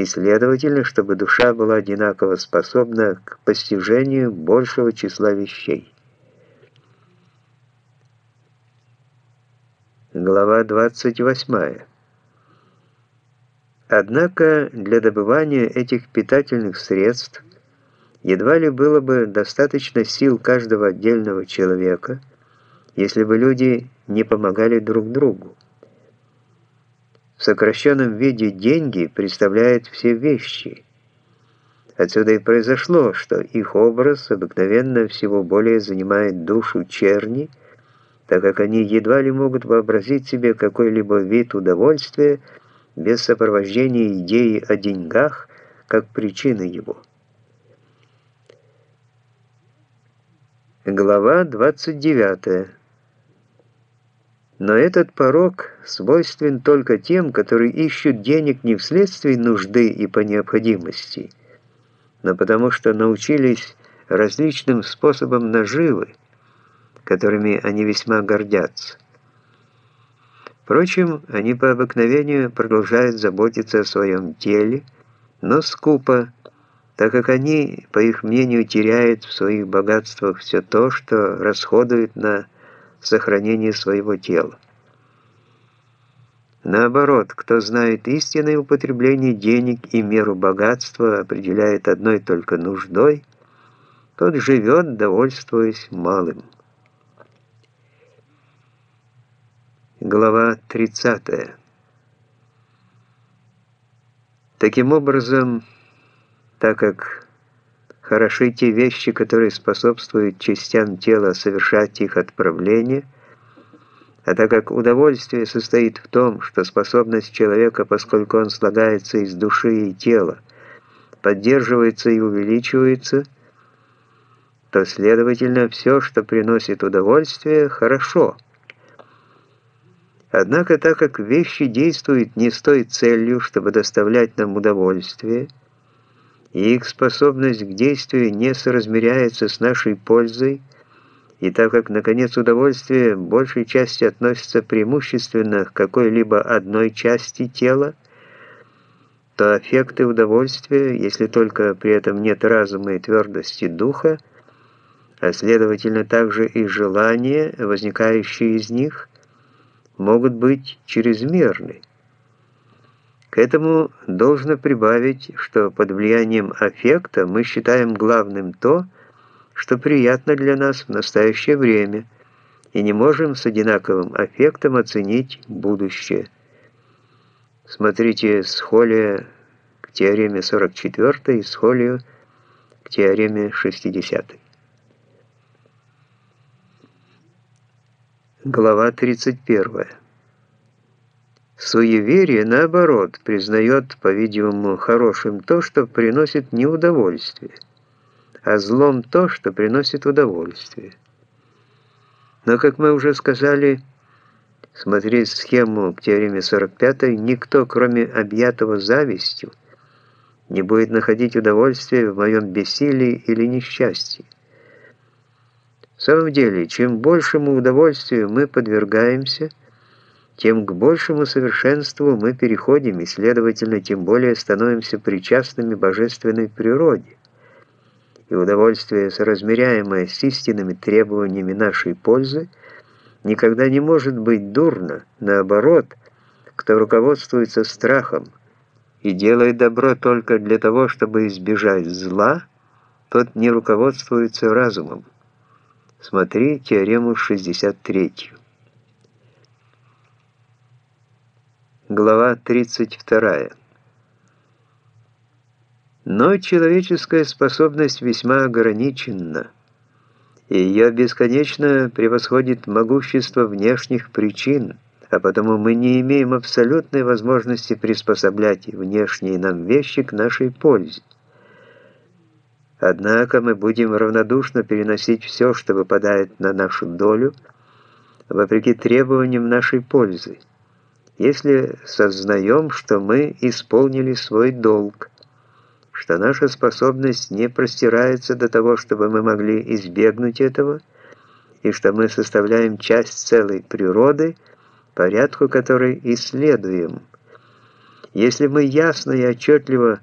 и, следовательно, чтобы душа была одинаково способна к постижению большего числа вещей. Глава 28. Однако для добывания этих питательных средств едва ли было бы достаточно сил каждого отдельного человека, если бы люди не помогали друг другу. В сокращенном виде деньги представляют все вещи. Отсюда и произошло, что их образ обыкновенно всего более занимает душу черни, так как они едва ли могут вообразить себе какой-либо вид удовольствия без сопровождения идеи о деньгах как причины его. Глава 29. Но этот порог свойствен только тем, которые ищут денег не вследствие нужды и по необходимости, но потому что научились различным способам наживы, которыми они весьма гордятся. Впрочем, они по обыкновению продолжают заботиться о своем теле, но скупо, так как они, по их мнению, теряют в своих богатствах все то, что расходуют на сохранение своего тела. Наоборот, кто знает истинное употребление денег и меру богатства определяет одной только нуждой, тот живет, довольствуясь малым. Глава 30. Таким образом, так как Хороши те вещи, которые способствуют частям тела совершать их отправление, а так как удовольствие состоит в том, что способность человека, поскольку он слагается из души и тела, поддерживается и увеличивается, то, следовательно, все, что приносит удовольствие, хорошо. Однако, так как вещи действуют не с той целью, чтобы доставлять нам удовольствие, и их способность к действию не соразмеряется с нашей пользой, и так как, наконец, удовольствие большей части относится преимущественно к какой-либо одной части тела, то аффекты удовольствия, если только при этом нет разума и твердости духа, а следовательно также и желания, возникающие из них, могут быть чрезмерны. К этому должно прибавить, что под влиянием аффекта мы считаем главным то, что приятно для нас в настоящее время, и не можем с одинаковым аффектом оценить будущее. Смотрите Схолия к теореме 44 и Схолию к теореме 60. Глава 31. Суеверие, наоборот, признает, по-видимому, хорошим то, что приносит неудовольствие, а злом то, что приносит удовольствие. Но, как мы уже сказали, смотреть схему к теореме 45, никто, кроме объятого завистью, не будет находить удовольствия в моем бессилии или несчастье. В самом деле, чем большему удовольствию мы подвергаемся – тем к большему совершенству мы переходим и, следовательно, тем более становимся причастными божественной природе. И удовольствие, соразмеряемое с истинными требованиями нашей пользы, никогда не может быть дурно, наоборот, кто руководствуется страхом и делает добро только для того, чтобы избежать зла, тот не руководствуется разумом. Смотри теорему 63. Глава 32. Но человеческая способность весьма ограничена, и ее бесконечно превосходит могущество внешних причин, а потому мы не имеем абсолютной возможности приспособлять внешние нам вещи к нашей пользе. Однако мы будем равнодушно переносить все, что выпадает на нашу долю, вопреки требованиям нашей пользы если сознаем, что мы исполнили свой долг, что наша способность не простирается до того, чтобы мы могли избегнуть этого, и что мы составляем часть целой природы, порядку которой исследуем, Если мы ясно и отчетливо